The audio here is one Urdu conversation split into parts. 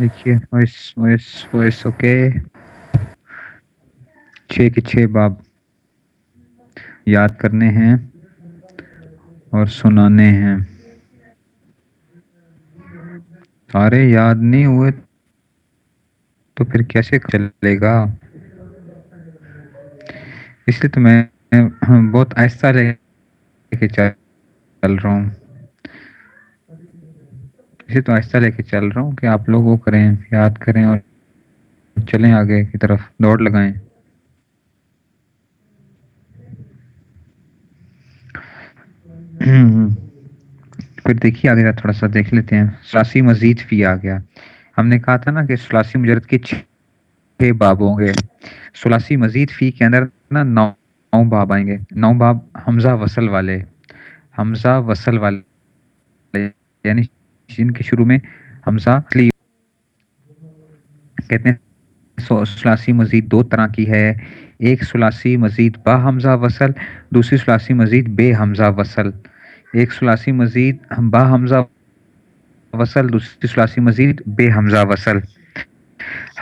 دیکھیے وائس وائس وائس اوکے چھ کے چھ باب یاد کرنے ہیں اور سنانے ہیں۔ سارے یاد نہیں ہوئے تو پھر کیسے چلے گا؟ اس لیے تو میں بہت آہستہ لے کے چل رہا ہوں۔ اسے تو آہستہ لے کے چل رہا ہوں کہ آپ لوگ وہ کریں، یاد کریں اور چلیں آگے کی طرف، دوڑ لگائیں۔ پھر دیکھیے، آگے تھوڑا سا دیکھ لیتے ہیں۔ سلاسی مزید فی آ گیا۔ ہم نے کہا تھا نا کہ سلاسی مجرد کے چھ باب ہوں گے۔ سلاسی مزید فی کے اندر نا نو باب آئیں گے۔ نو باب حمزہ وصل والے۔ حمزہ وصل والے یعنی جن کے شروع میں حمزہ کہتے ہیں سلاسی مزید دو طرح کی ہے۔ ایک سلاسی مزید با حمزہ وصل، دوسری سلاسی مزید بے حمزہ وصل۔ ایک سلاسی مزید با حمزہ وصل، دوسری سلاسی مزید بے حمزہ وصل۔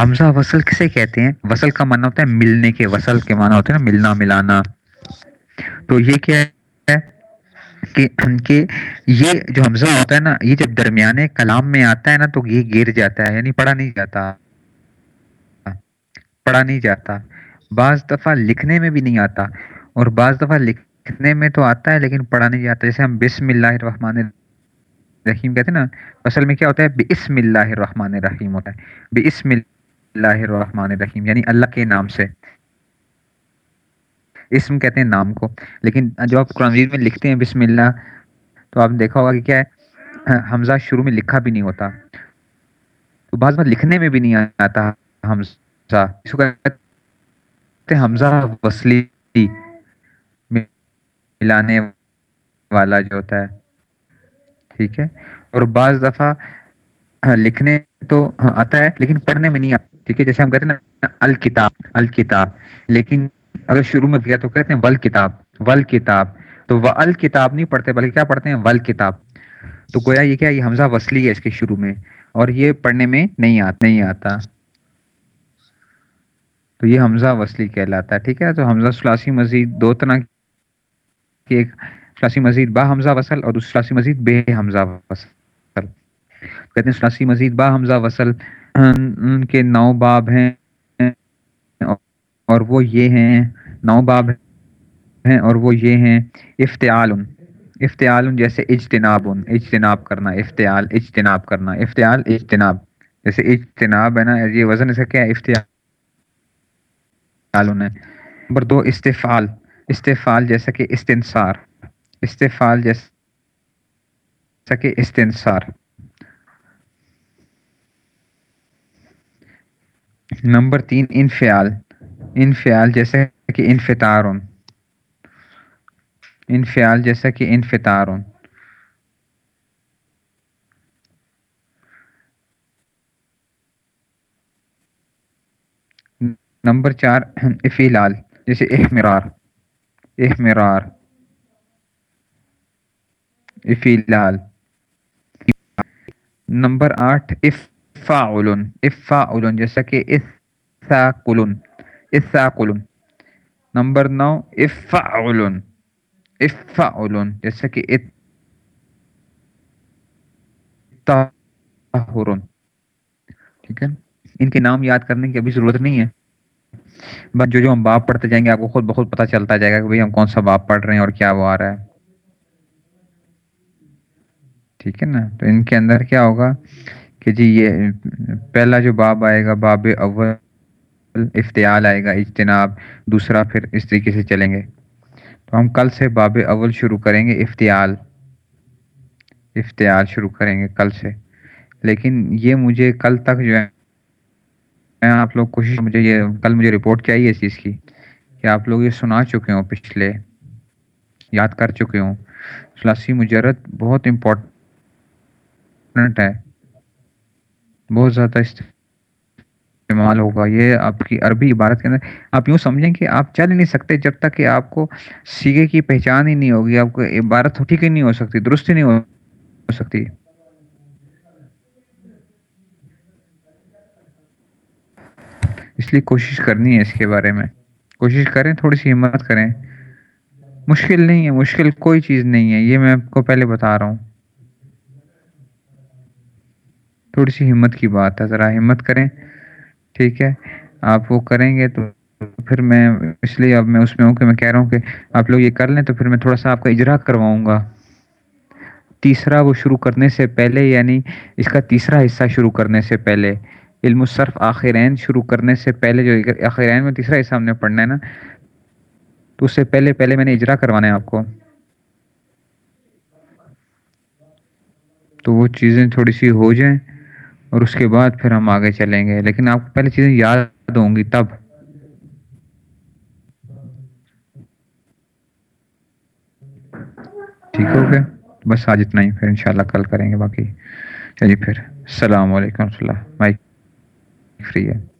حمزہ وصل کسے کہتے ہیں؟ وصل کا معنی ہوتا ہے ملنے کے، وصل کے معنی ہوتے ہیں نا، ملنا ملانا۔ تو یہ کیا ہے کہ کہ یہ جو حمزہ ہوتا ہے نا، یہ جب درمیانے کلام میں آتا ہے نا، تو یہ گر جاتا ہے یعنی پڑھا نہیں جاتا۔ پڑھا نہیں جاتا۔ بعض دفعہ لکھنے میں بھی نہیں آتا۔ اور بعض دفعہ لکھنے میں تو آتا ہے، لیکن پڑھا نہیں جاتا۔ جیسے ہم بسم اللہ الرحمن الرحیم کہتے ہیں نا، اصل میں کیا ہوتا ہے؟ بسم اللہ الرحمن الرحیم ہوتا ہے۔ بسم اللہ الرحمن الرحیم یعنی اللہ کے نام سے۔ اسم کہتے ہیں نام کو۔ لیکن جو آپ قرآن میں لکھتے ہیں بسم اللہ، تو آپ نے دیکھا ہوگا کہ کیا ہے؟ حمزہ شروع میں لکھا بھی نہیں ہوتا۔ تو بعض بار لکھنے میں بھی نہیں آتا حمزہ۔ اس کو کہتے ہیں حمزہ وصلی، ملانے والا جو ہوتا ہے۔ ٹھیک ہے؟ اور بعض دفعہ لکھنے تو آتا ہے لیکن پڑھنے میں نہیں آتا۔ ٹھیک ہے؟ جیسے ہم کہتے ہیں نا، الکتاب الکتاب۔ لیکن اگر شروع میں کیا تو کہتے ہیں ول کتاب ول کتاب۔ تو وہ الکتاب نہیں پڑھتے، بلکہ کیا پڑھتے ہیں؟ ول کتاب۔ تو گویا یہ کیا، یہ حمزہ وصلی ہے اس کے شروع میں، اور یہ پڑھنے میں نہیں آتا نہیں آتا۔ تو یہ حمزہ وصلی کہلاتا ہے، ٹھیک ہے؟ تو حمزہ سلاسی مزید دو طرح کی ایک، سلاسی مزید با حمزہ وصل اور دوسری سلاسی مزید بے حمزہ وصل۔ کہتے ہیں سلاسی مزید با حمزہ وصل، ان کے نو باب ہیں۔ اور وہ یہ ہیں، نو باب ہیں اور وہ یہ ہیں افتعال افتعال جیسے اجتناب اجتناب کرنا، افتعال، اجتناب کرنا، افتعال، اجتناب، جیسے اجتناب ہے نا، یہ وزن ایسا کیا افتعال ہے۔ نمبر دو استفال استفال جیسا کہ استنصار استفال جیسا کہ استنصار۔ نمبر تین، انفعال انفعال جیسا کہ انفطار۔ انفعال جیسا کہ انفطار۔ نمبر چار افیلال جیسے احمرار۔ احمرار۔ افیلال نمبر آٹھ، افعل۔ افعل جیسا کہ اثاقل اثاقل نمبر نو افعل افعل جیسا کہ ٹھیک ہے؟ ان کے نام یاد کرنے کی ابھی ضرورت نہیں ہے. بس جو جو ہم باپ پڑھتے جائیں گے، آپ کو خود بخود پتہ چلتا جائے گا کہ بھائی ہم کون سا باپ پڑھ رہے ہیں اور کیا وہ آ رہا ہے. ٹھیک ہے نا؟ تو ان کے اندر کیا ہوگا کہ جی یہ پہلا جو باب آئے گا، باب اول افتعال آئے گا، اجتناب، دوسرا پھر اس طریقے سے چلیں گے۔ تو ہم کل سے باب اول شروع کریں گے، افتعال۔ افتعال شروع کریں گے کل سے۔ لیکن یہ مجھے کل تک جو ہے آپ لوگ کوشش، مجھے یہ کل مجھے رپورٹ چاہیے اس چیز کی کہ آپ لوگ یہ سنا چکے ہوں، پچھلے یاد کر چکے ہوں۔ سلاسی مجرد بہت امپورٹنٹ ہے، بہت زیادہ استعمال ہوگا۔ یہ آپ کی عربی عبارت کے اندر آپ یوں سمجھیں کہ آپ چل نہیں سکتے جب تک کہ آپ کو سیگے کی پہچان ہی نہیں ہوگی، آپ کو عبارت ٹھیک ہی نہیں ہو سکتی، درست ہی نہیں ہو سکتی۔ اس لیے کوشش کرنی ہے اس کے بارے میں۔ کوشش کریں، تھوڑی سی ہمت کریں۔ مشکل نہیں ہے، مشکل کوئی چیز نہیں ہے۔ یہ میں آپ کو پہلے بتا رہا ہوں۔ تھوڑی سی ہمت کی بات ہے، ذرا ہمت کریں۔ ٹھیک ہے، آپ وہ کریں گے تو پھر میں اس لیے اب میں اس میں ہوں کہ میں کہہ رہا ہوں کہ آپ لوگ یہ کر لیں تو پھر میں تھوڑا سا آپ کا اجرا کرواؤں گا۔ تیسرا وہ شروع کرنے سے پہلے یعنی اس کا تیسرا حصہ شروع کرنے سے پہلے، علم الصرف آخرین شروع کرنے سے پہلے جو آخرین میں تیسرا حصہ ہم نے پڑھنا ہے نا، تو اس سے پہلے پہلے میں نے اجرا کروانا ہے آپ کو۔ تو وہ چیزیں تھوڑی سی ہو جائیں۔ اور اس کے بعد پھر ہم آگے چلیں گے۔ لیکن آپ کو پہلے چیزیں یاد ہوں گی تب۔ ٹھیک ہو گیا؟ بس آج اتنا ہی۔ پھر انشاءاللہ کل کریں گے باقی۔ چلیے پھر۔ السلام علیکم و رحمۃ اللہ۔ مائک فری ہے۔